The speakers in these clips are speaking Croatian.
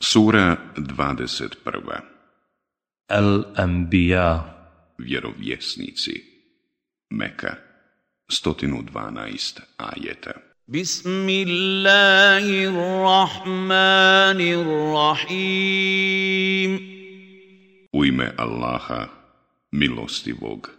Sura 21. Al-Anbiya. Vjerovjesnici. Meka. 112 ajeta. Bismillahirrahmanirrahim. U ime Allaha, milostivog,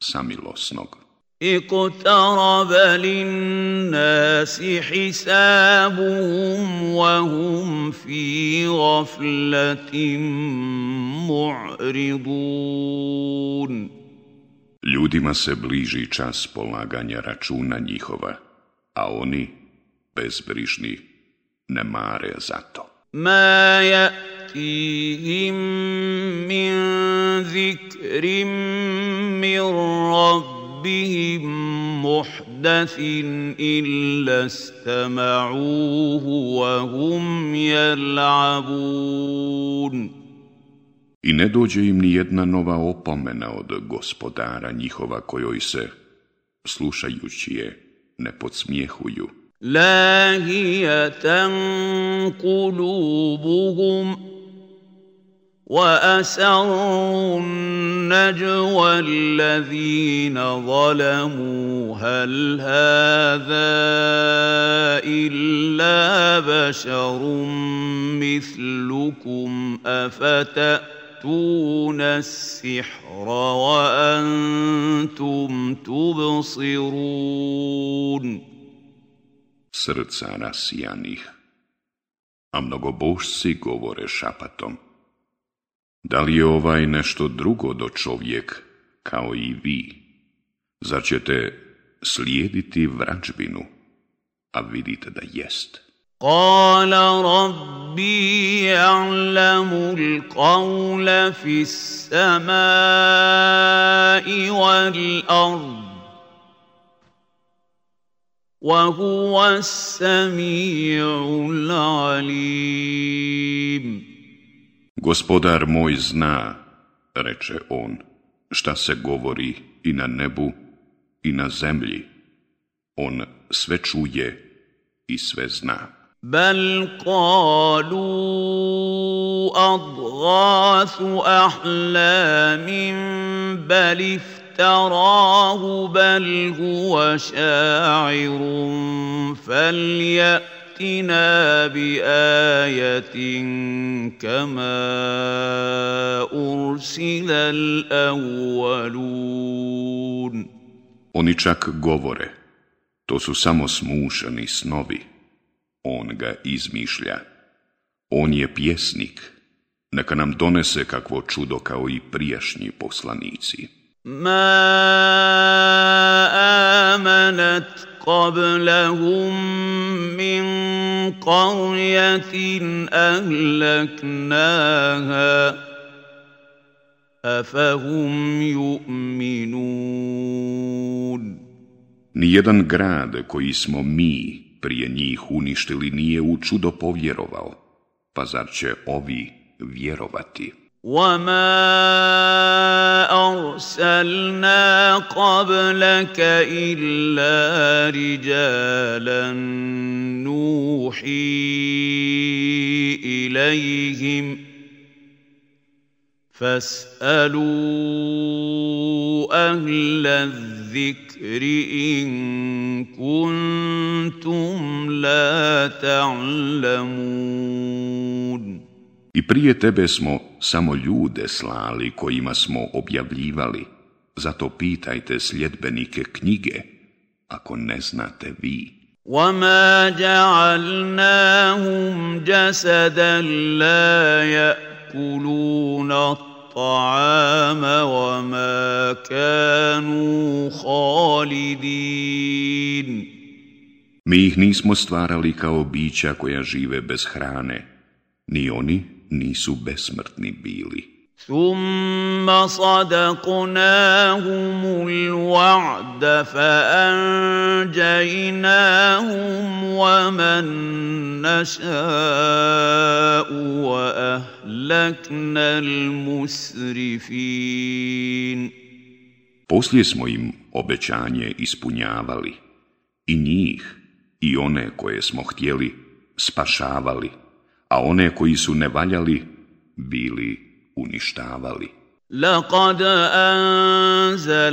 samilosnog. اقترب للناس حسابهم وهم في غفلة معرضون Ljudima se bliži čas polaganja računa njihova, a oni, bezbrižni, ne mare za to. ما يأتيهم من ذكر من ربهم محدث إلا استمعوه وهم يلعبون I ne dođe im ni jedna nova opomena od gospodara njihova kojoj se, slušajući je, ne podsmijehuju. لاهية قلوبهم وأسروا النجوى الذين ظلموا. هل هذا إلا بشر مثلكم؟ أفتأتون السحر وأنتم تبصرون؟ Srca rasijanih, a mnogobošci govore šapatom. Da li je ovaj nešto drugo do čovjek, kao i vi? Zar ćete slijediti vrađbinu, a vidite da jest? قال ربي يعلم القول في السماء والأرض وهو السميع العليم Gospodar moj zna, reče on, šta se govori i na nebu i na zemlji. On sve čuje i sve zna. Bal qalu adghasu ahlamin bal iftarahu bal huwa šairun فليأتنا بآية كما أرسل الأولون Oni čak govore, to su samo smušani snovi. On ga izmišlja. On je pjesnik. Neka nam donese kakvo čudo kao i prijašnji poslanici. ما آمنت قبلهم من قرية أهلكناها أفهم يؤمنون Nijedan grad koji smo mi prije njih uništili nije u čudo povjerovao, pa zar će ovi vjerovati? وما أرسلنا قبلك إلا رجالا نوحي إليهم فاسألوا أهل الذكر إن كنتم لا تعلمون I prije tebe smo samo ljude slali kojima smo objavljivali, zato pitajte sljedbenike knjige, ako ne znate vi. وما جعلناهم جسدا لا ياكلون الطعام وما كانوا خالدين Mi ih nismo stvarali kao bića koja žive bez hrane, ni oni nisu besmrtni bili. ثم صدقناهم الوعد فانجيناهم ومن نشاء واهلكنا المسرفين Poslije smo im obećanje ispunjavali, i njih, i one koje smo htjeli, spašavali, a one koji su ne valjali bili uništavali. لقد أنزلنا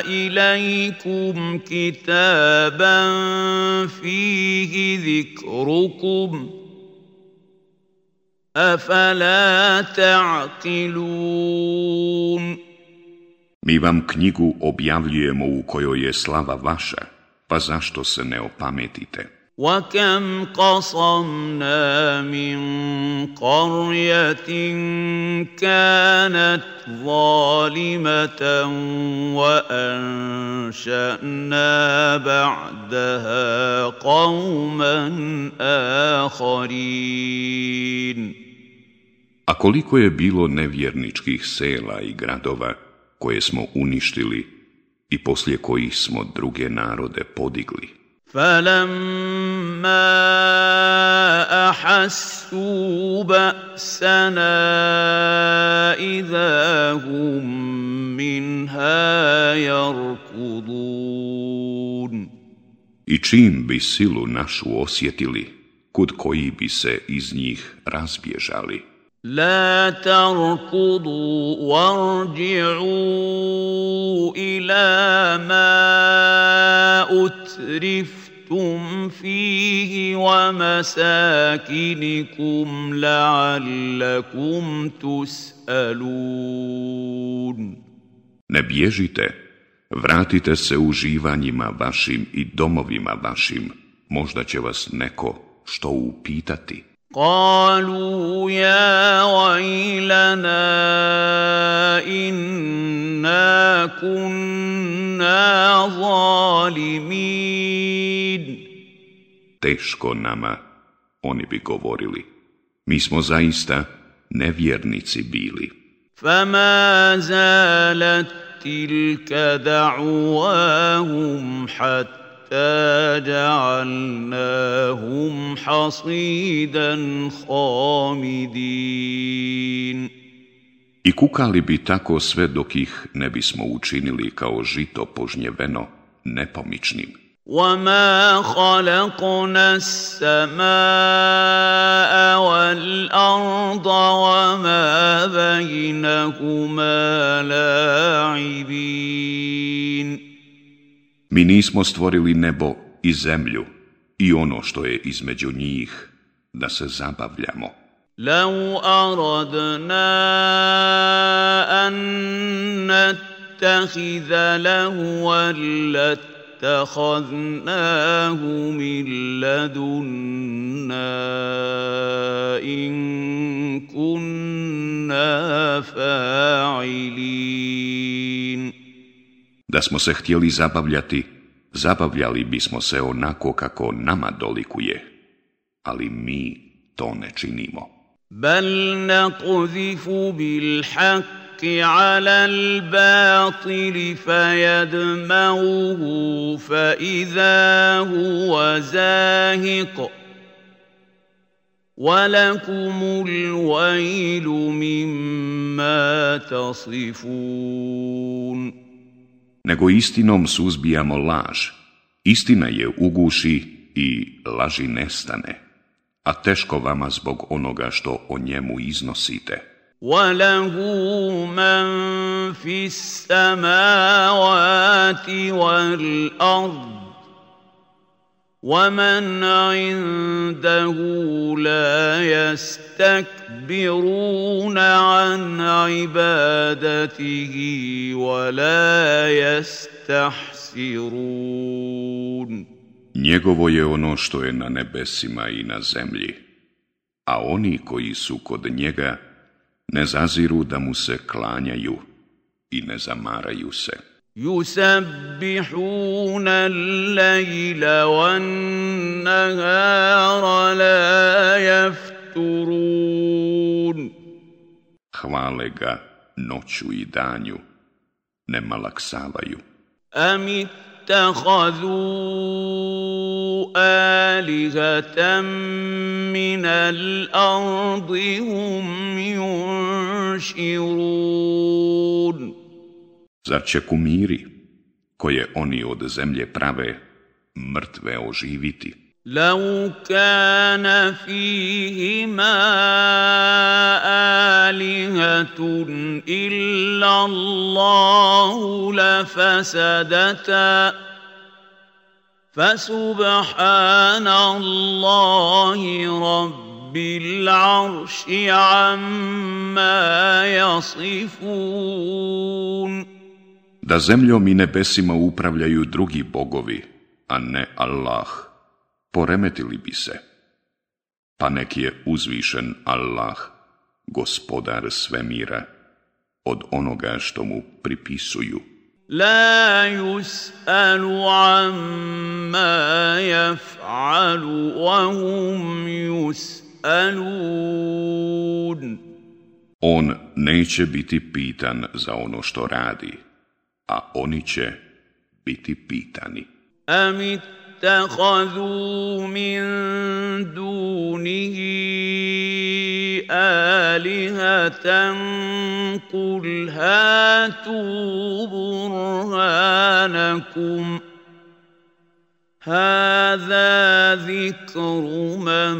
إليكم كتابا فيه ذكركم أفلا تعقلون Mi vam knjigu objavljujemo u kojoj je slava vaša, pa zašto se ne opametite? وكم قصمنا من قريه كانت ظالمه وانشانا بعدها قوما اخرين A koliko je bilo nevjerničkih sela i gradova koje smo uništili i poslije kojih smo druge narode podigli? فلما أحسوا بأسنا إذا هم منها يركضون I čim bi silu našu osjetili, kud koji bi se iz njih razbježali. لا تركضوا وارجعوا إلى ما اترفتم فيه ومساكنكم لعلكم تسالون Ne bježite, vratite se uživanjima vašim i domovima vašim, možda će vas neko što upitati. قالوا يا ويلنا انا كنا ظالمين Teško nama, oni bi govorili. Mi smo zaista nevjernici bili. فما زالت تلك دعواهم حتى جعلناهم حصيدا خامدين I kukali bi tako sve dok ih ne bismo učinili kao žito požnjeveno nepomičnim. وما خلقنا السماء والارض وما بينهما لاعبين Mi nismo stvorili nebo i zemlju i ono što je između njih da se zabavljamo. لو اردنا ان نتخذ لهوا لاتخذناه من لدنا ان كنا فاعلين Da smo se htjeli zabavljati, zabavljali bismo se onako kako nama dolikuje, ali mi to ne činimo. بل نقذف بالحق على الباطل فيدمغه فاذا هو زاهق ولكم الويل مما تصفون Nego istinom suzbijamo laž. Istina je uguši i laži nestane. A teško vama zbog onoga što o njemu iznosite. وله من في السماوات والارض ومن عنده لا يستكبرون عن عبادته ولا يستحسرون Njegovo je ono što je na nebesima i na zemlji, a oni koji su kod njega ne zaziru da mu se klanjaju i ne zamaraju se. يسبحون الليل والنهار لا يفترون Hvale ga noću i danju, ne malaksavaju. أم اتخذوا آلهة من الأرض هم ينشرون Zar će kumiri, koje oni od zemlje prave, mrtve oživiti? لو كان فيهما آلهة إلا الله لفسدتا فسبحان الله رب العرش عما يصفون Da zemljom i nebesima upravljaju drugi bogovi, a ne Allah, poremetili bi se. Pa nek je uzvišen Allah, gospodar svemira, od onoga što mu pripisuju. لا يسأل عما يفعل وهم يسألون On neće biti pitan za ono što radi, a oni će biti pitani. أم اتخذوا من دونه آلهة قل هاتوا برهانكم هذا ذكر من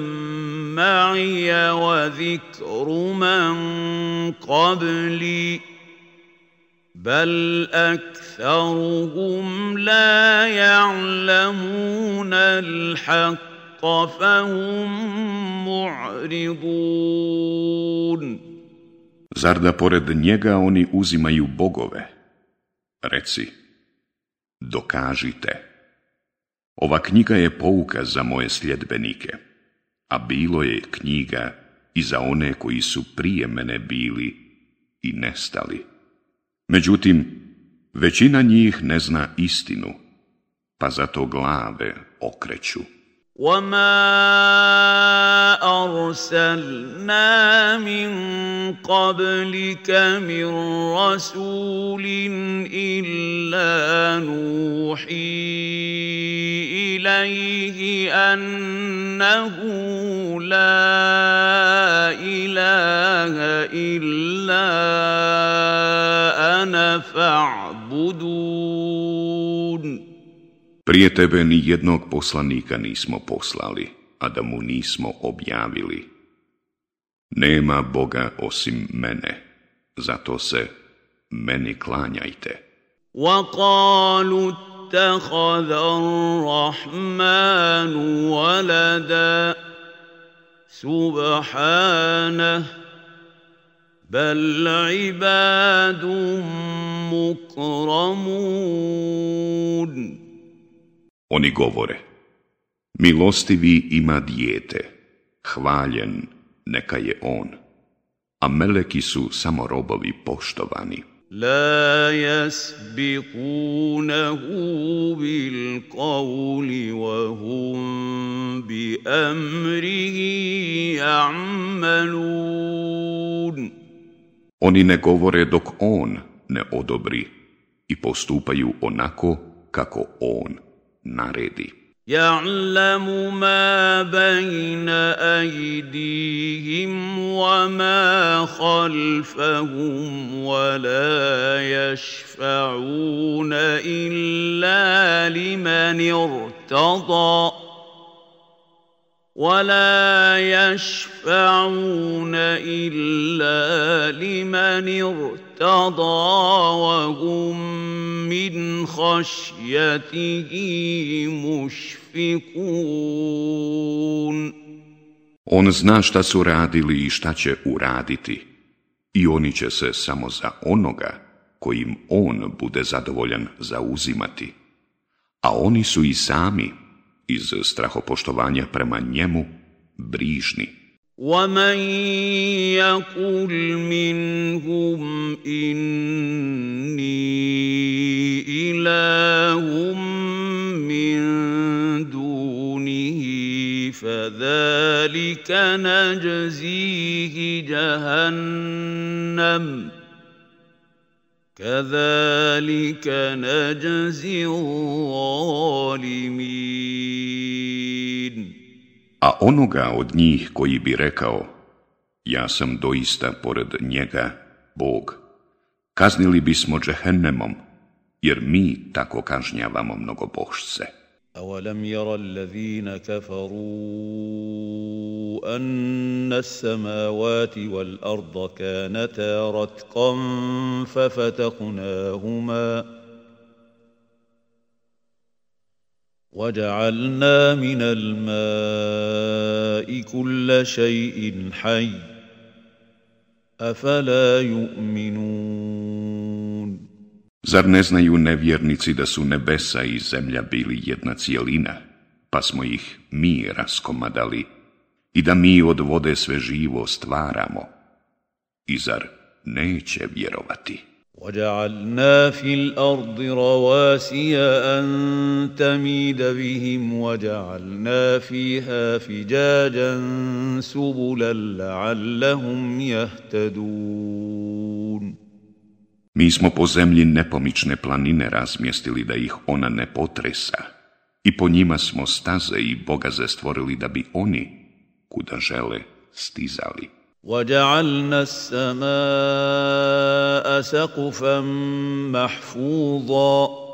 معي وذكر من قبلي بل أكثرهم لا يعلمون الحق فهم معرضون Zar da pored njega oni uzimaju bogove? Reci, dokažite. Ova knjiga je pouka za moje sljedbenike, a bilo je knjiga i za one koji su prije mene bili i nestali. Međutim, većina njih ne zna istinu, pa zato glave okreću. وما أرسلنا من قبلك من رسول إلا نوحي إليه أنه لا إله إلا أنا فاعبدون Prije tebe ni jednog poslanika nismo poslali, a da mu nismo objavili. Nema Boga osim mene, zato se meni klanjajte. وقالوا اتخذ الرحمن ولدا سبحانه بل عباد مكرمون Oni govore, milostivi ima dijete, hvaljen neka je on, a meleki su samo robovi poštovani. لا يسبقونه بالقول وهم بأمره يعملون Oni ne govore dok on ne odobri i postupaju onako kako on naredi. يعلم ما بين أيديهم وما خلفهم ولا يشفعون إلا لمن ارتضى ولا يشفعون إلا لمن ارتضى وهم من خشيته مشفقون On zna šta su radili i šta će uraditi i oni će se samo za onoga kojim on bude zadovoljan zauzimati. A oni su i sami iz strahopoštovanja prema njemu brižni. ومن يقل منهم إني إله من دونه فذلك نجزيه جهنم كذلك نجزي الظالمين A onoga od njih koji bi rekao, ja sam doista pored njega, Bog, kaznili bismo džehennemom, jer mi tako kažnjavamo mnogobošce. أولم ير الذين كفروا أن السماوات والأرض كانتا رتقا ففتقناهما وجعلنا من الماء كل شيء حي أفلا يؤمنون Zar ne znaju nevjernici da su nebesa i zemlja bili jedna cijelina, pa smo ih mi raskomadali i da mi od vode sve živo stvaramo? I zar neće vjerovati? وجعلنا في الأرض رواسي أن تميد بهم وجعلنا فيها فجاجا سبلا لعلهم يهتدون Mi smo po zemlji nepomične planine razmjestili da ih ona ne potresa i po njima smo staze i bogaze stvorili da bi oni, kuda žele, stizali. وجعلنا السماء سقفا محفوظا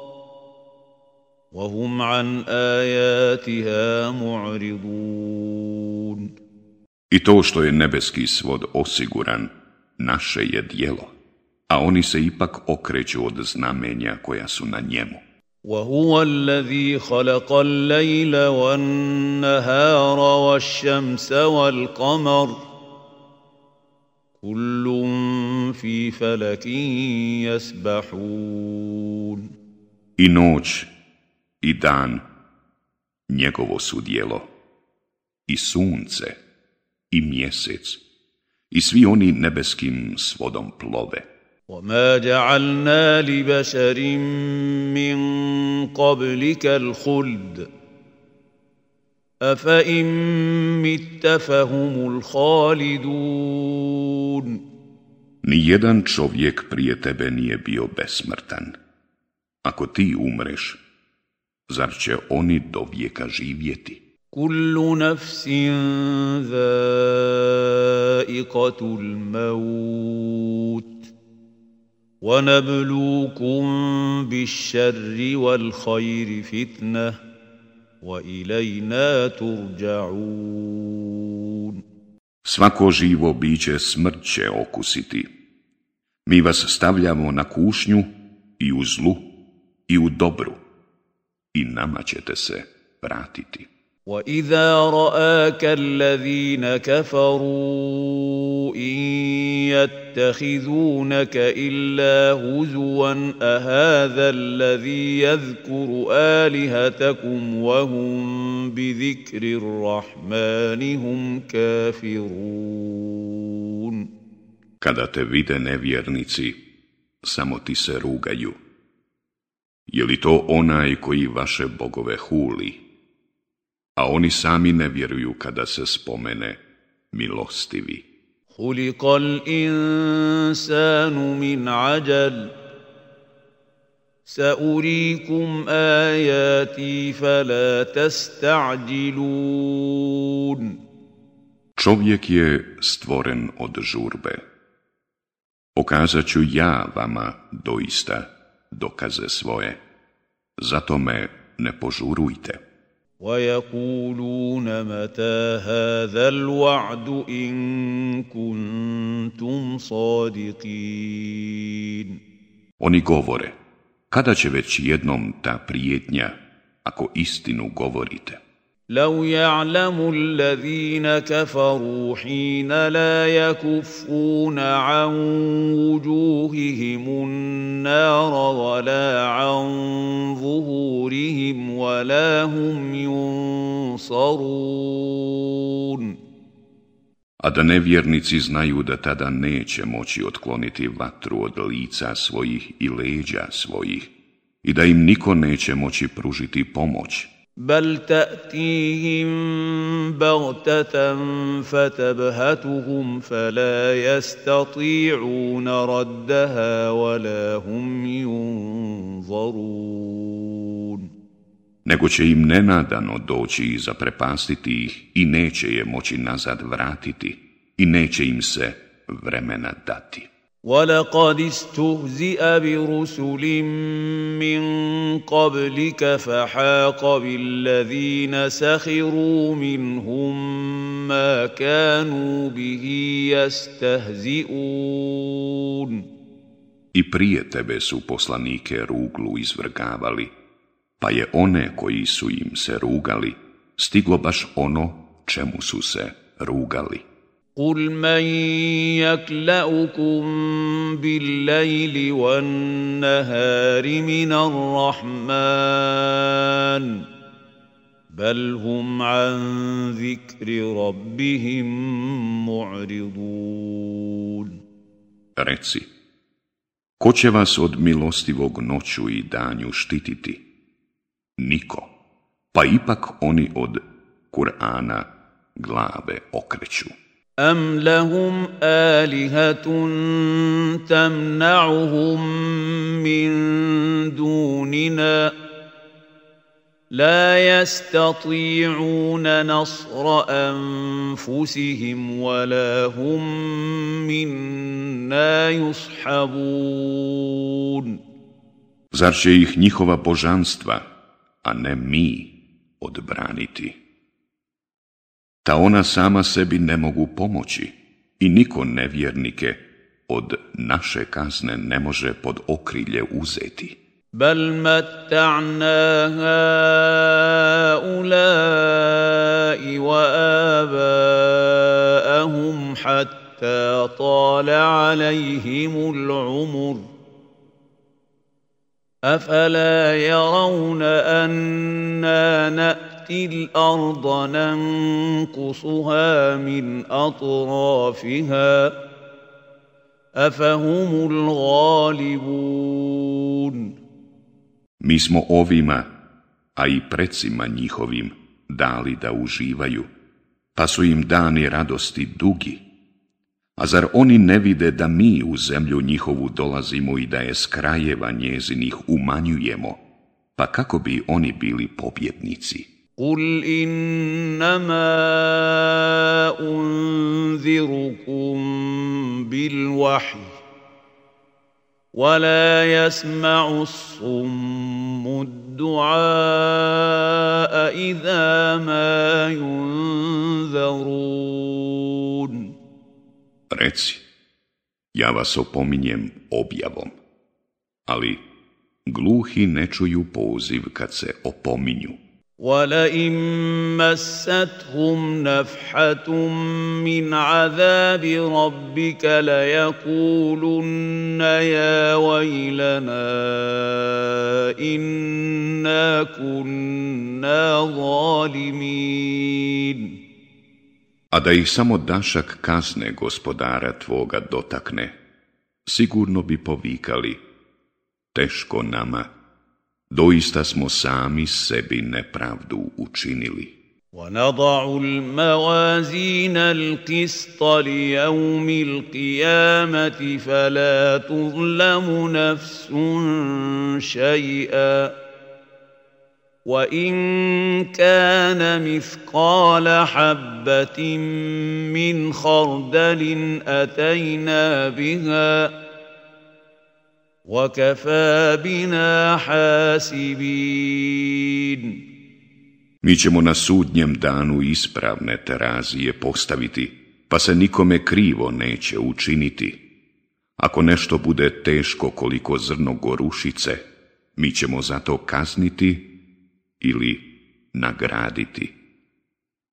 وهم عن آياتها معرضون I to što je nebeski svod osiguran, naše je dijelo, a oni se ipak okreću od znamenja koja su na njemu. وهو الذي خلق الليل والنهار والشمس والقمر كل في فلك يسبحون I noć i dan njegovo su dijelo, i sunce, i mjesec, i svi oni nebeskim svodom plove. وما جعلنا لبشر من قبلك الخلد أفإن مت فهم الخالدون Nijedan čovjek prije tebe nije bio besmrtan. Ako ti umreš, zar će oni do vijeka živjeti? كل نفس ذائقة الموت ونبلوكم بالشر والخير فتنة وإلينا ترجعون Svako živo biće smrt će okusiti. Mi vas stavljamo na kušnju i u zlu i u dobru i nama ćete se vratiti. وإذا رآك الذين كفروا إن يتخذونك إلا هزوا أهذا الذي يذكر آلهتكم وهم بذكر الرحمن هم كافرون Kada te vide nevjernici, samo ti se rugaju. Je li to onaj koji vaše bogove huli? a oni sami ne vjeruju kada se spomene milostivi. Hulikal insanu min ađal, Saurikum ajati fala. Čovjek je stvoren od žurbe. Pokazat ću ja vama doista dokaze svoje. Zato me ne požurujte. ويقولون متى هذا الوعد إن كنتم صادقين Oni govore, kada će već jednom ta prijetnja, ako istinu govorite? لو يعلم الذين كفروا حين لا يكفون عن وجوههم النار ولا عن ظهورهم ولا هم ينصرون A da nevjernici znaju da tada neće moći otkloniti vatru od lica svojih i leđa svojih i da im niko neće moći pružiti pomoć. بل تأتيهم بغتة فتبهتهم فلا يستطيعون ردها ولا هم ينظرون nego će im nenadano doći i zaprepastiti ih i neće je moći nazad vratiti i neće im se vremena dati. ولقد استهزئ برسل من قبلك فحاق بالذين سخروا منهم ما كانوا به يستهزئون I prije tebe su poslanike ruglu izvrgavali, pa je one koji su im se rugali, stiglo baš ono čemu su se rugali. قل من يكلأكم بالليل والنهار من الرحمن بل هم عن ذكر ربهم معرضون Reci, ko će vas od milostivog noću i danju štititi? Niko, pa ipak oni od Kur'ana glave okreću. أم لهم آلهة تمنعهم من دوننا لا يستطيعون نصر أنفسهم ولا هم منا يصحبون Zar će ih njihova božanstva, a ne mi, odbraniti? Ta ona sama sebi ne mogu pomoći i niko nevjernike od naše kazne ne može pod okrilje uzeti. بل متعنا هؤلاء وآباءهم حتى طال عليهم العمر أفلا يرون أنا نأتي الأرض ننقصها من أطرافها أفهم الغالبون Mi smo ovima, a i precima njihovim, dali da uživaju, pa su im dani radosti dugi. A zar oni ne vide da mi u zemlju njihovu dolazimo i da je s krajeva njezinih umanjujemo, pa kako bi oni bili pobjednici? قل انما انذركم بالوحي ولا يسمع الصم الدعاء اذا ما ينذرون Reci, ja vas opominjem objavom, ali gluhi ne čuju poziv kad se opominju. ولئن مستهم نفحه من عذاب ربك ليقولن يا ويلنا انا كنا ظالمين A da ih samo dašak kazne gospodara tvoga dotakne, sigurno bi povikali, teško nama, Doista smo sami sebi nepravdu učinili. ونضع الموازين القسط ليوم القيامة فلا تظلم نفس شيئا وإن كان مثقال حبة من خردل أتينا بها Mi ćemo na sudnjem danu ispravne terazije postaviti, pa se nikome krivo neće učiniti. Ako nešto bude teško koliko zrno gorušice, mi ćemo zato kazniti ili nagraditi.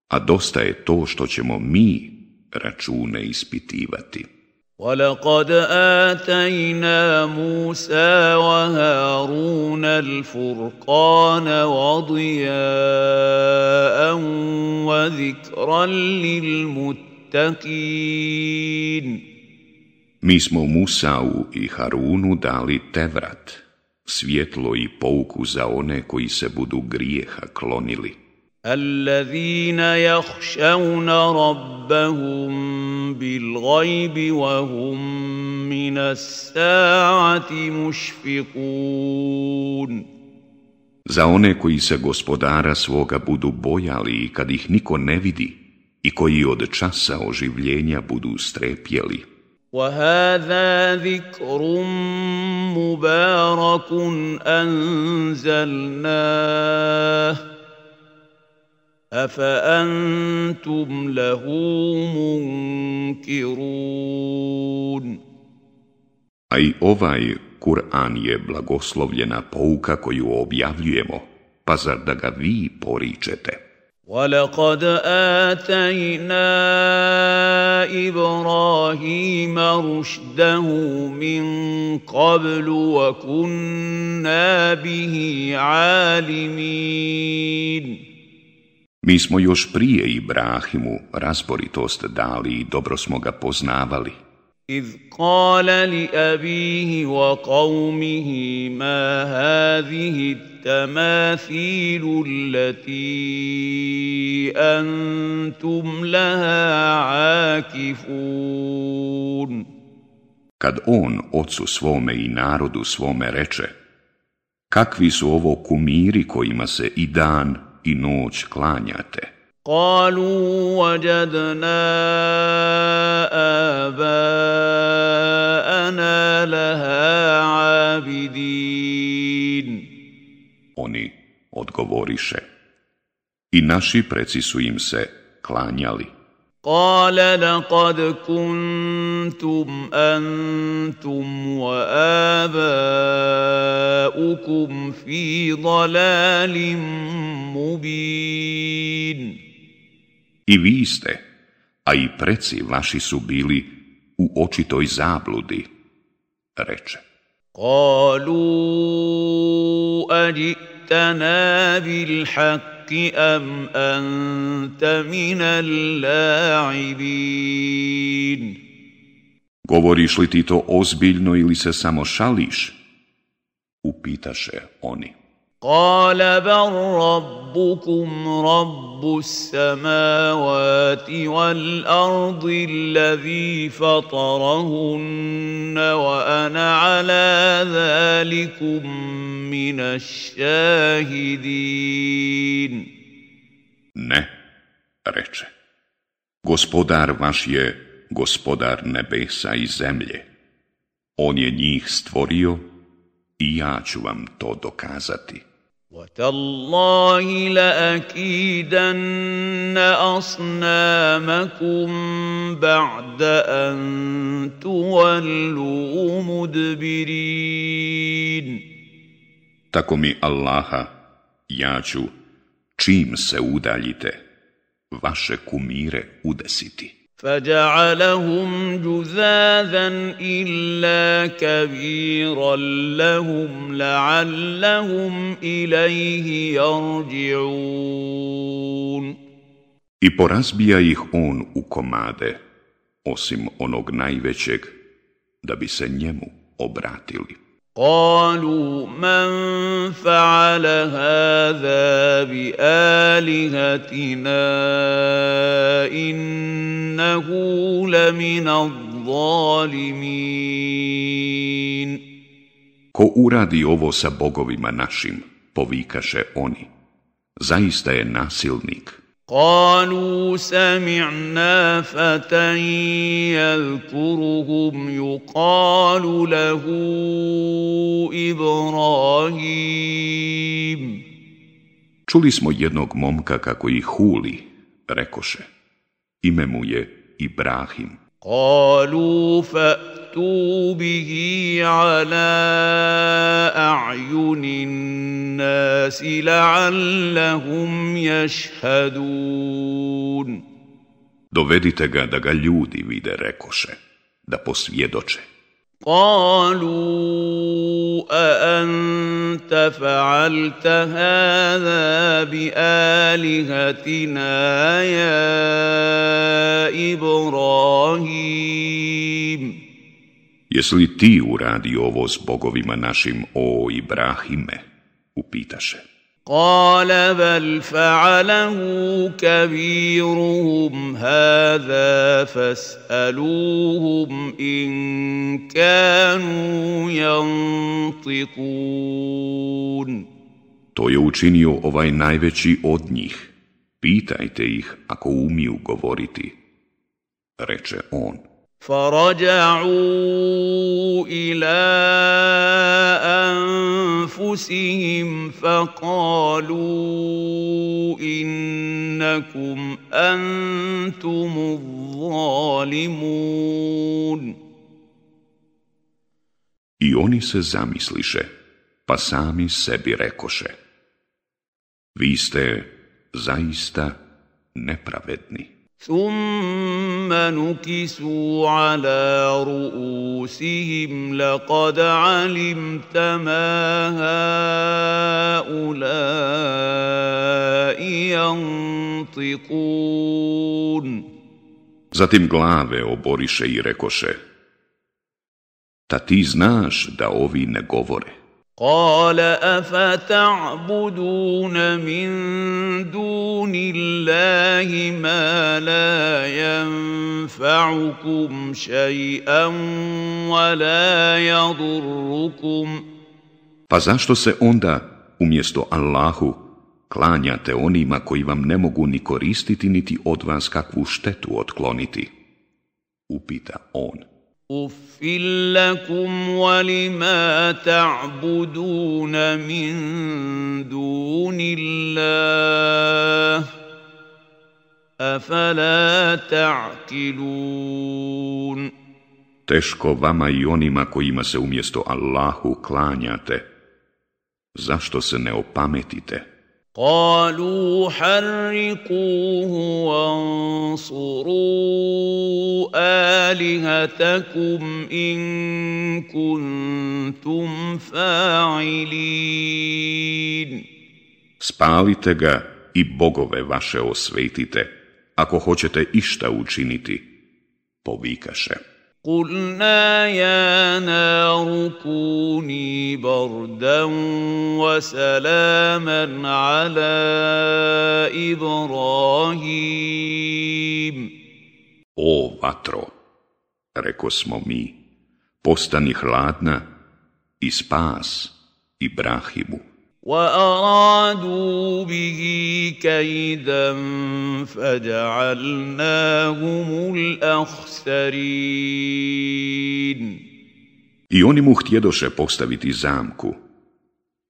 A dosta je to što ćemo mi račune ispitivati. ولقد اتينا موسى وهارون الفرقان وضياء وذكرا للمتقين Mi smo Musau i Harunu dali Tevrat, svjetlo i pouku za one koji se budu grijeha klonili. الذين يخشون ربهم بالغيب وهم من الساعة مشفقون Za one koji se gospodara svoga budu bojali i kad ih niko ne vidi i koji od časa oživljenja budu strepjeli. وهذا ذكر مبارك انزلناه افانتم له منكرون A i ovaj Kur'an je blagoslovljena pouka koju objavljujemo, pa zar da ga vi poričete? ولقد آتينا إبراهيم رشده من قبل وكنا به عالمين Mi smo još prije Ibrahimu razboritost dali i dobro smo ga poznavali. إذ قال لأبيه وقومه ما هذه التماثيل التي أنتم لها عاكفون Kad on ocu svome i narodu svome reče, kakvi su ovo kumiri kojima se i dan i noć klanjate? قالوا وجدنا آباءنا لها عابدين Oni odgovoriše, i naši preci su im se klanjali. قال لقد كنتم أنتم وآباؤكم في ضلال مبين I vi ste, a i preci vaši su bili u očitoj zabludi, reče. قالوا أجئتنا بالحق أم أنت من اللاعبين Govoriš li ti to ozbiljno ili se samo šališ? Upitaše oni. قال بل ربكم رب السماوات والارض الذي فطرهن وأنا على ذلكم من الشاهدين Ne, reče. Gospodar vaš je gospodar nebesa i zemlje. On je njih stvorio i ja ću vam to dokazati. وتالله لأكيدن أصنامكم بعد أن تولوا مدبرين Tako mi Allaha, ja ću, čim se udaljite, vaše kumire udesiti. فجعلهم جذاذا إلا كبيرا لهم لعلهم إليه يرجعون I porazbija ih on u komade, osim onog najvećeg, da bi se njemu obratili. قالوا من فعل هذا بآلهتنا إنه لمن الظالمين Ko uradi ovo sa bogovima našim, povikaše oni, zaista je nasilnik. قالوا سمعنا فتى يذكرهم يقال له ابراهيم Čuli smo jednog momka kako ih huli, rekoše. Ime mu je Ibrahim. قالوا فأتوا به على أعين الناس لعلهم يشهدون Dovedite ga da ga ljudi vide, rekoše, da posvjedoče. قالوا أأنت فعلت هذا بآلهتنا يا إبراهيم Jesi li ti uradi ovo s bogovima našim, o Ibrahime? Upitaše. Kale bel fa'alahu kabiruhum hada fas'aluhum in kanu jantikun. To je učinio ovaj najveći od njih. Pitajte ih ako umiju govoriti. Reče on. فرجعوا إلى أنفسهم فقالوا إنكم أنتم الظالمون I oni se zamisliše, pa sami sebi rekoše. Vi ste zaista nepravedni. ثم نكسوا على رؤوسهم لقد علمت ما هؤلاء ينطقون Zatim glave oboriše i rekoše, ta ti znaš da ovi ne govore. قال افتعبدون من دون الله ما لا ينفعكم شيئا ولا يضركم Pa zašto se onda umjesto Allahu klanjate onima koji vam ne mogu ni koristiti niti od vas kakvu štetu otkloniti? Upita on. اف لكم ولما تعبدون من دون الله افلا تعقلون Teško vama i onima kojima se umjesto Allahu klanjate. Zašto se ne opametite? قالوا حرقوه وانصروا الهتكم ان كنتم فاعلين Spalite ga i bogove vaše osvetite, ako hoćete išta učiniti, povikaše. قلنا يا نار كوني بردا وسلاما على ابراهيم O vatro, reko smo mi, postani hladna i spas Ibrahimu. وارادوا به كيدا فجعلناهم الاخسرين I oni mu htjedoše postaviti zamku,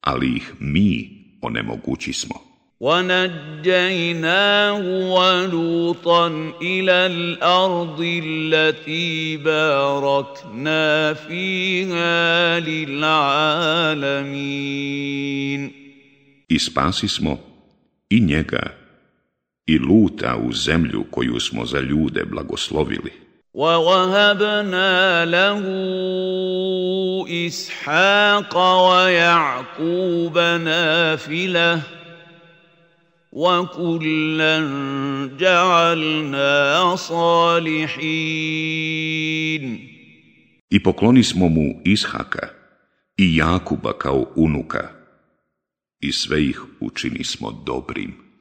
ali ih mi onemogući smo. ونجيناه ولوطا إلى الأرض التي باركنا فيها للعالمين I spasismo i njega i luta u zemlju koju smo za ljude blagoslovili. ووهبنا له اسحاق ويعقوب نافله وكلا جعلنا صالحين I poklonismo mu Ishaka i Jakuba kao unuka i sve ih učinismo dobrim.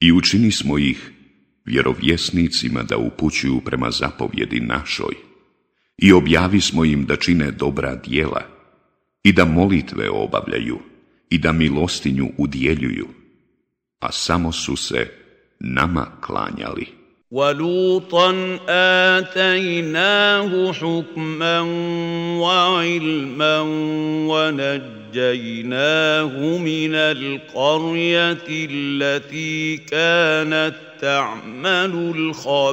I učini smo ih vjerovjesnicima da upućuju prema zapovjedi našoj i objavi smo im da čine dobra dijela i da molitve obavljaju i da milostinju udjeljuju, a samo su se nama klanjali. ولوطا اتيناه حكما وعلما ونجيناه من القريه التي كانت تعمل الخبائث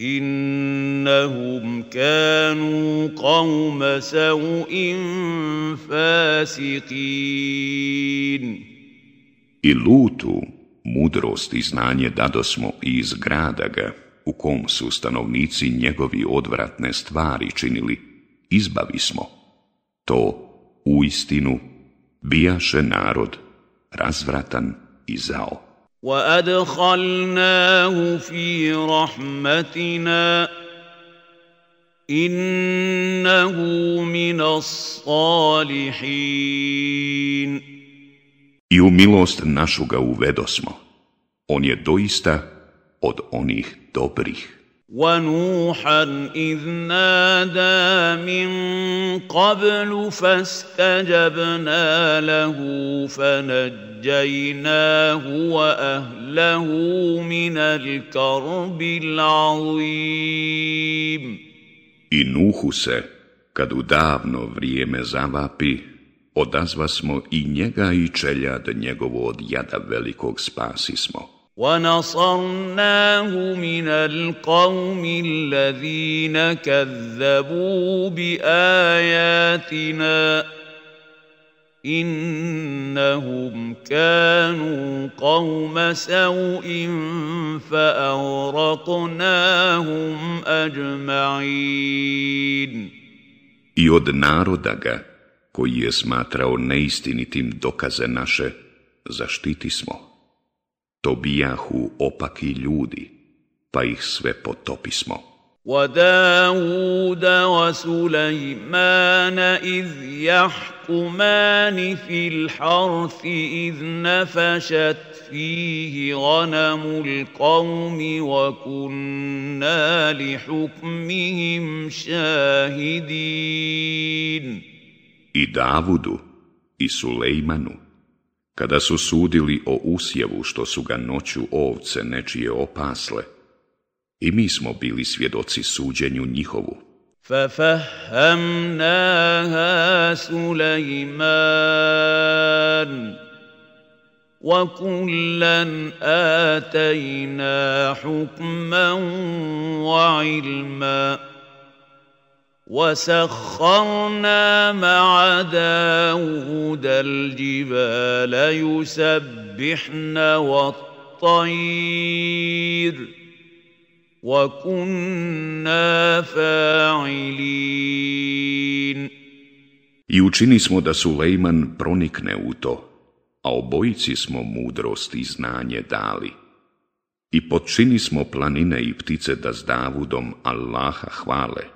انهم كانوا قوم سوء فاسقين lutu mudrost i znanje dadosmo iz grada ga, u kom su stanovnici njegovi odvratne stvari činili, izbavismo. To, u istinu, bijaše narod razvratan i zao. وادخلناه في رحمتنا انه من الصالحين I u milost našu ga uvedosmo. On je doista od onih dobrih. ونوحا اذ نادى من قبل فاستجبنا له فنجيناه واهله من الكرب العظيم I Nuhu se, kad u davno vrijeme zavapi, odazva smo i njega i čeljad njegovo od jada velikog spasismo. ونصرناه من القوم الذين كذبوا باياتنا انهم كانوا قوم سوء فاغرقناهم اجمعين I od naroda ga, koji je smatrao neistinitim dokaze naše, zaštiti smo. To bijahu opaki ljudi, pa ih sve potopismo. وداود وسليمان إذ يحكمان في الحرث إذ نفشت فيه غنم القوم وكنا لحكمهم شاهدين I Davudu i Sulejmanu kada su sudili o usjevu što su ga noću ovce nečije opasle, i mi smo bili svjedoci suđenju njihovu. ففهمناها سليمان وكلا آتينا حكما وعلما وسخرنا مع داود الجبال يسبحن والطير وكنا فاعلين I učini smo da Sulejman pronikne u to, a obojici smo mudrost i znanje dali. I počini smo planine i ptice da s Davudom Allaha hvale.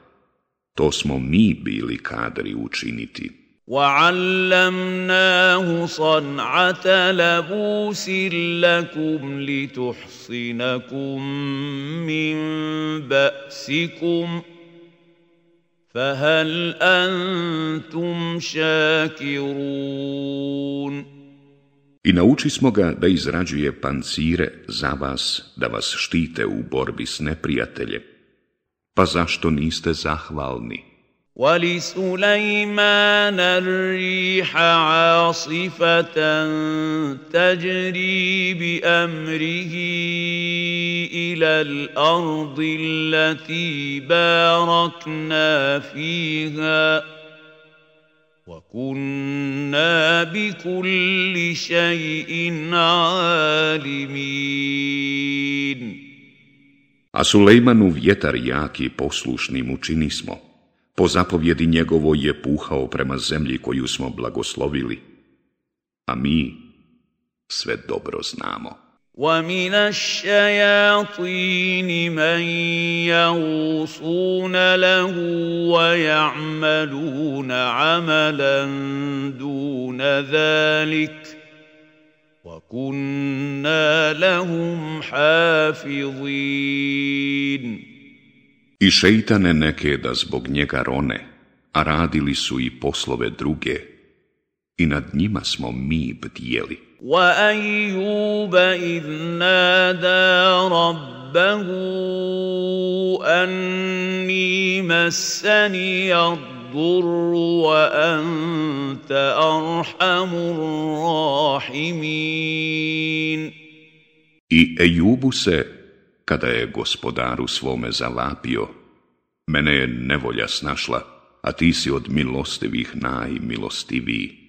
To smo mi bili kadri učiniti. وعلمناه صنعة لبوس لكم لتحصنكم من بأسكم فهل أنتم شاكرون I nauči smo ga da izrađuje pancire za vas, da vas štite u borbi s neprijateljem. Pa zašto niste zahvalni? ولسليمان الريح عاصفة تجري بأمره إلى الأرض التي باركنا فيها وكنا بكل شيء عالمين A Sulejmanu vjetar jaki poslušnim učinismo. Po zapovjedi njegovo je puhao prema zemlji koju smo blagoslovili. A mi sve dobro znamo. ومن الشياطين من يغوصون له ويعملون عملا دون ذلك وكنا لهم حافظين I šeitane neke da zbog njega rone, a radili su i poslove druge, i nad njima smo mi bdjeli. وأيوب إذ نادى ربه أني مسني الضر وأنت أرحم الراحمين I Ejubu se, kada je gospodaru svome zalapio, mene je nevolja snašla, a ti si od milostivih najmilostiviji.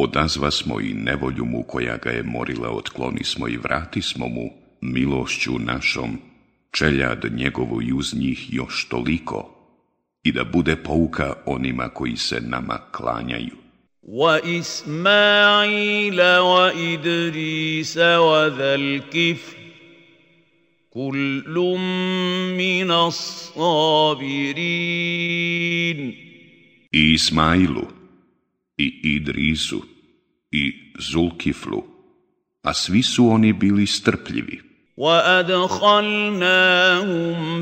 Odazva smo i nevolju mu koja ga je morila otkloni smo i vrati smo mu milošću našom, čeljad njegovu i uz njih još toliko, i da bude pouka onima koji se nama klanjaju. وإسماعيل وإدريس وذا الكفر كل من الصابرين I Ismailu, i Idrisu, i Zulkiflu, a svi su oni bili strpljivi. وادخلناهم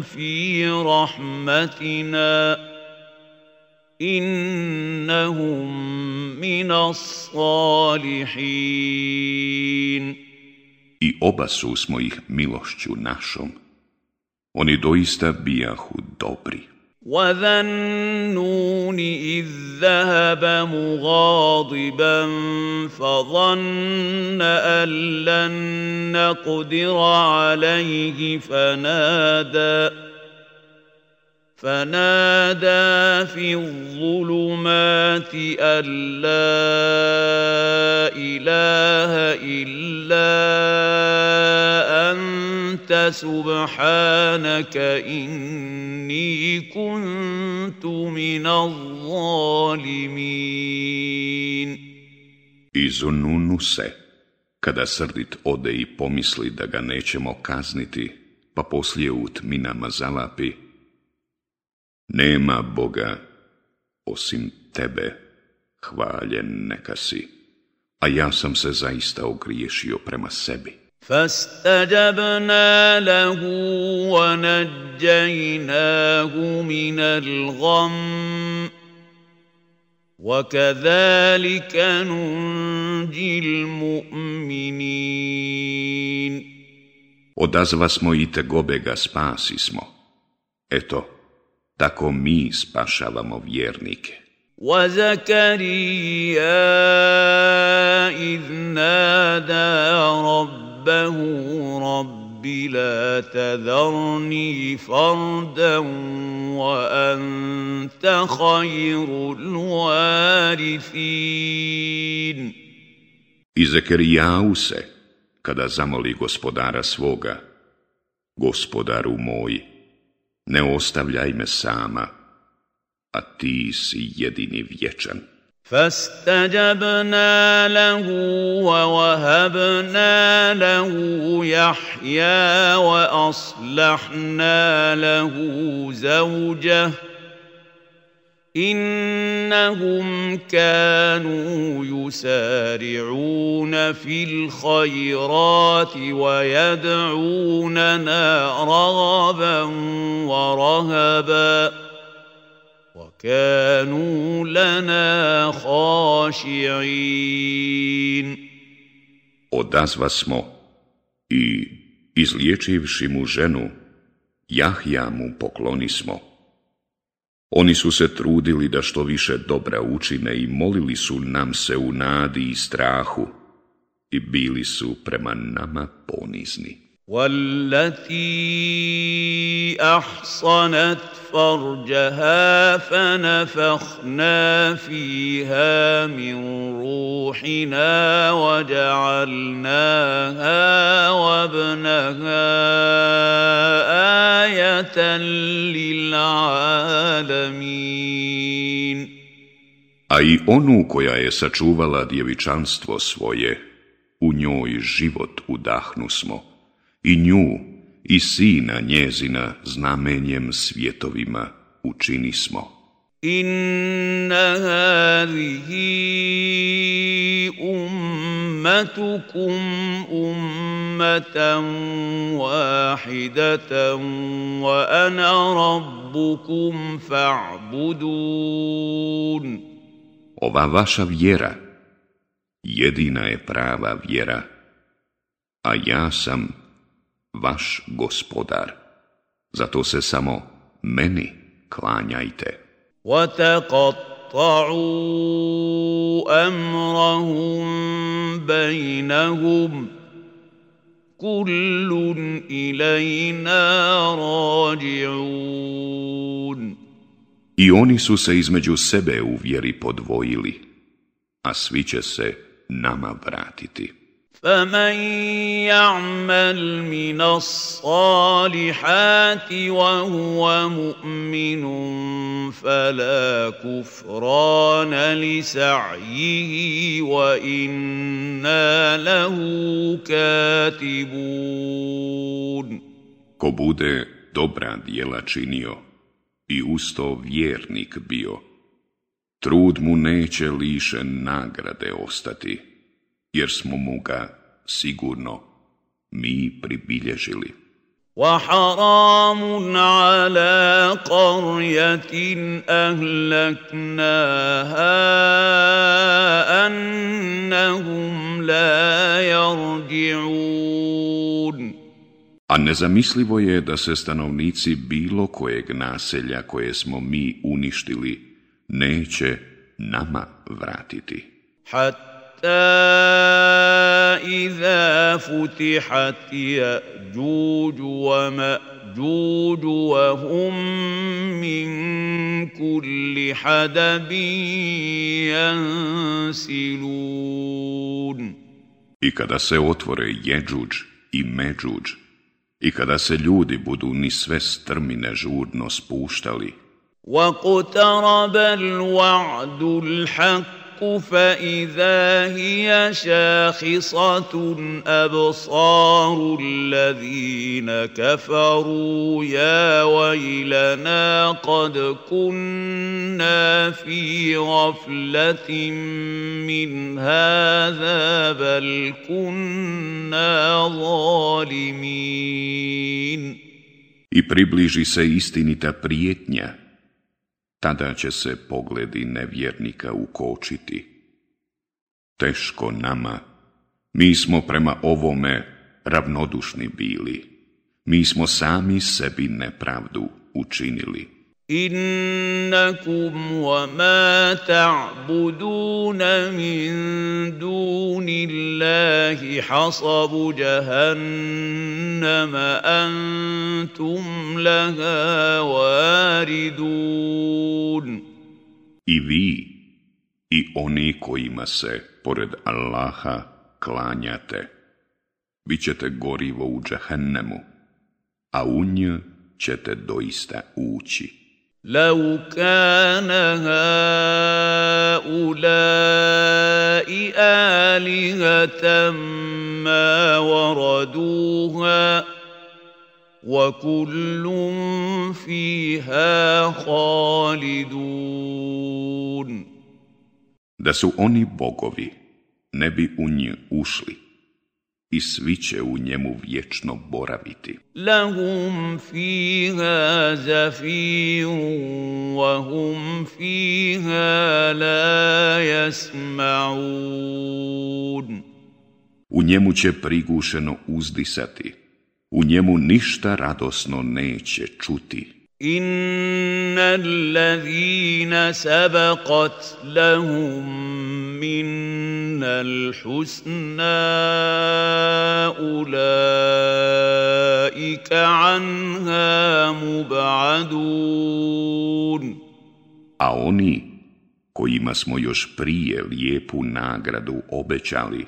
في رحمتنا انهم من الصالحين I oba su smo ih milošću našom. Oni doista bijahu dobri. وذا النون إذ ذهب مغاضبا فظن أن لن نقدر عليه فنادى فنادى في الظلمات أن لا إله إلا أنت سبحانك إني كنت من الظالمين I Zununu se, kada srdit ode i pomisli da ga nećemo kazniti, pa poslije u tminama zalapi, Nema Boga osim tebe, hvaljen neka si, a ja sam se zaista ogriješio prema sebi. فاستجبنا له ونجيناه من الغم وكذلك ننجي المؤمنين Odazva smo i te gobe ga spasi smo. Eto, tako mi spašavamo vjernike. وزكريا إذ نادى ربه رب لا تذرني فردا وأنت خير الوارثين I Zekerijau se, kada zamoli gospodara svoga, gospodaru moj, ne ostavljaj me sama, a ti si jedini vječan. فاستجبنا له ووهبنا له يحيى وأصلحنا له زوجه إنهم كانوا يسارعون في الخيرات ويدعوننا رغبا ورهبا وكانوا لنا خاشعين Odazva smo i izliječivši mu ženu, Jahja mu poklonismo. Oni su se trudili da što više dobra učine i molili su nam se u nadi i strahu i bili su prema nama ponizni. والتي احصنت فرجها فنفخنا فيها من روحنا وجعلناها وابنها إيه للعالمين A i onu koja je sačuvala djevičanstvo svoje, u njoj život udahnu smo, i nju i sina njezina znamenjem svjetovima učinismo. Inna hadihi ummatukum ummatan wahidatan wa ana rabbukum fa'budun. Ova vaša vjera jedina je prava vjera, a ja sam vaš gospodar. Zato se samo meni klanjajte. وتقطعوا وقطعوا امرهم بينهم كل الينا راجعون I oni su se između sebe u vjeri podvojili, a svi će se nama vratiti. فمن يعمل من الصالحات وهو مؤمن فلا كفران لسعيه وأنا له كاتبون Ko bude dobra djela činio i usto vjernik bio, trud mu neće lišen nagrade ostati jer smo mu ga sigurno mi pribilježili. وحرام على قرية أهلكناها أنهم لا يرجعون A nezamislivo je da se stanovnici bilo kojeg naselja koje smo mi uništili neće nama vratiti. حتى إذا فتحت يأجوج ومأجوج وهم من كل حدب ينسلون I kada se otvore Jeđuđ i Međuđ, i kada se ljudi budu ni sve strmine žurno spuštali, واقترب الوعد الحق فإذا هي شاخصة أبصار الذين كفروا يا ويلنا قد كنا في غفلة من هذا بل كنا ظالمين. I približi se tada će se pogledi nevjernika ukočiti. Teško nama, mi smo prema ovome ravnodušni bili, mi smo sami sebi nepravdu učinili. إنكم وما تعبدون من دون الله حصب جهنم أنتم لها واردون I vi i oni kojima se pored Allaha klanjate, bit ćete gorivo u džahennemu, a u nju ćete doista ući. لو كان هؤلاء آلهة ما وردوها وكل فيها خالدون. Da su oni bogovi, ne bi u ušli. I svi će u njemu vječno boraviti. Lahum fiha zafirun wa hum fiha la jasma'un. U njemu će prigušeno uzdisati, u njemu ništa radosno neće čuti. إن الذين سبقت لهم منا الحسنى أولئك عنها مبعدون A oni kojima smo još prije lijepu nagradu obećali,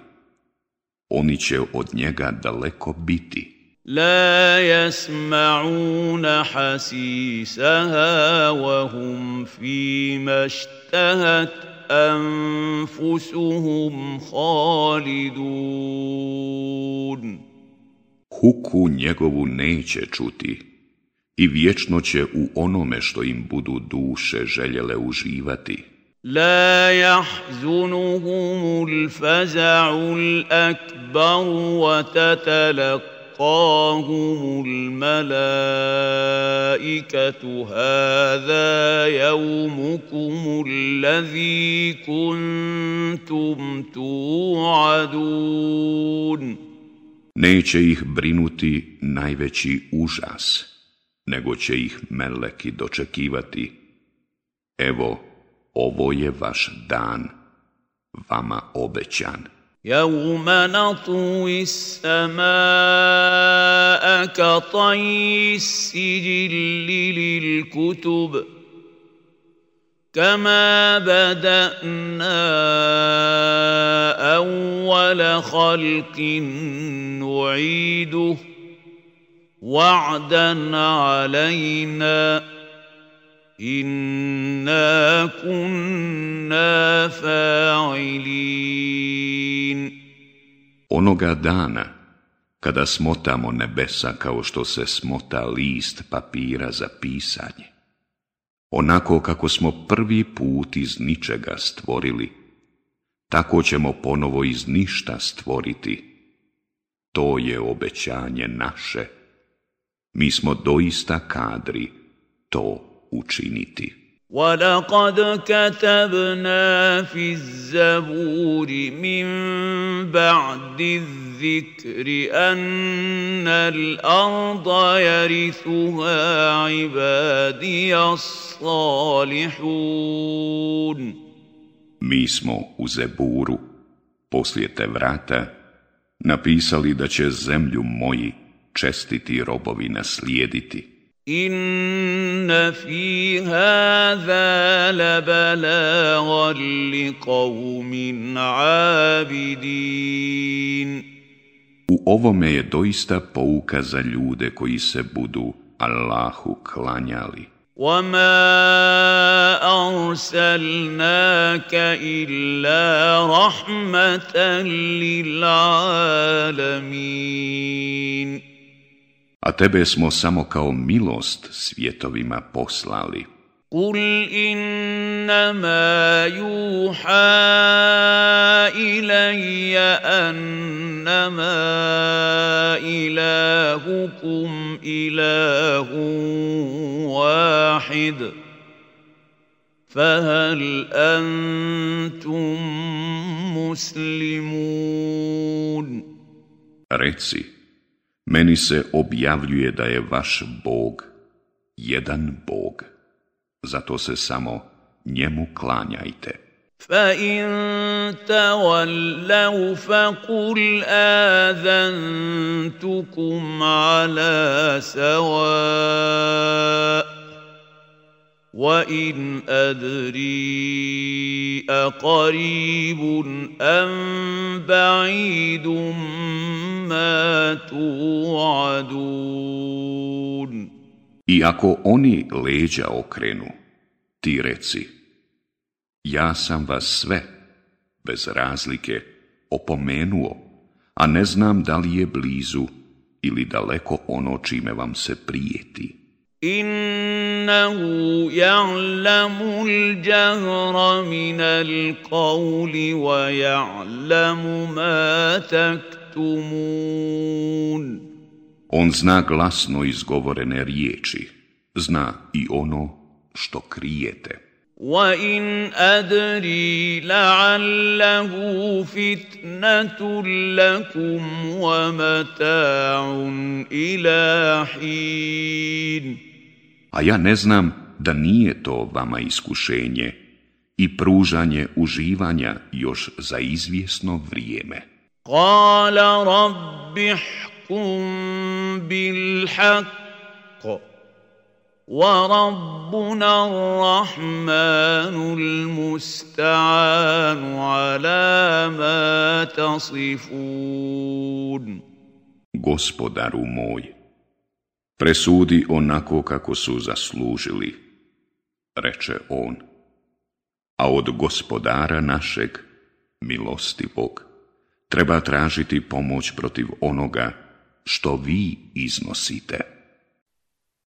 oni će od njega daleko biti. لا يسمعون حسيسها وهم فيما اشتهت أنفسهم خالدون Huku njegovu neće čuti i vječno će u onome što im budu duše željele uživati. لا يحزنهم الفزع الأكبر وتتلقى تلقاهم الملائكة هذا يومكم الذي كنتم توعدون Neće ih brinuti najveći užas, nego će ih meleki dočekivati. Evo, ovo je vaš dan, vama obećan. يوم نطوي السماء كطي السجل للكتب كما بدانا اول خلق نعيده وعدا علينا Inna kunna fa'ilin. Onoga dana kada smotamo nebesa kao što se smota list papira za pisanje, onako kako smo prvi put iz ničega stvorili, tako ćemo ponovo iz ništa stvoriti. To je obećanje naše. Mi smo doista kadri to učiniti. ولقد كتبنا في الزبور من بعد الذكر أن الأرض يرثها عبادي الصالحون Mi smo u Zeburu, poslije te vrata, napisali da će zemlju moji čestiti robovi naslijediti. إن في هذا لبلاغا لقوم عابدين U ovome je doista pouka za ljude koji se budu Allahu klanjali. وما أرسلناك إلا رحمة للعالمين a tebe smo samo kao milost svjetovima poslali. قل إنما يوحى إلي أنما إلهكم إله واحد فهل أنتم مسلمون Reci, Meni se objavljuje da je vaš Bog jedan Bog. Zato se samo njemu klanjajte. فَإِن تَوَلَّوْا فَقُلْ آذَنْتُكُمْ عَلَى سَوَاءٍ وَإِنْ أَدْرِي أَقَرِيبٌ أَمْ بَعِيدٌ مَا تُوعَدُونَ I ako oni leđa okrenu, ti reci, ja sam vas sve, bez razlike, opomenuo, a ne znam da li je blizu ili daleko ono čime vam se prijeti. إنه يعلم الجهر من القول ويعلم ما تكتمون. On zna glasno izgovorene riječi, zna i ono što krijete. وَإِنْ أَدْرِي لَعَلَّهُ فِتْنَةٌ لَكُمْ وَمَتَاعٌ إِلَى حِينٍ. A ja ne znam da nije to vama iskušenje i pružanje uživanja još za izvjesno vrijeme. Kala rabbi hkum bil haqq, wa rabbuna rahmanul musta'anu ala ma tasifun. Gospodaru moj, presudi onako kako su zaslužili, reče on. A od gospodara našeg, milostivog, treba tražiti pomoć protiv onoga što vi iznosite.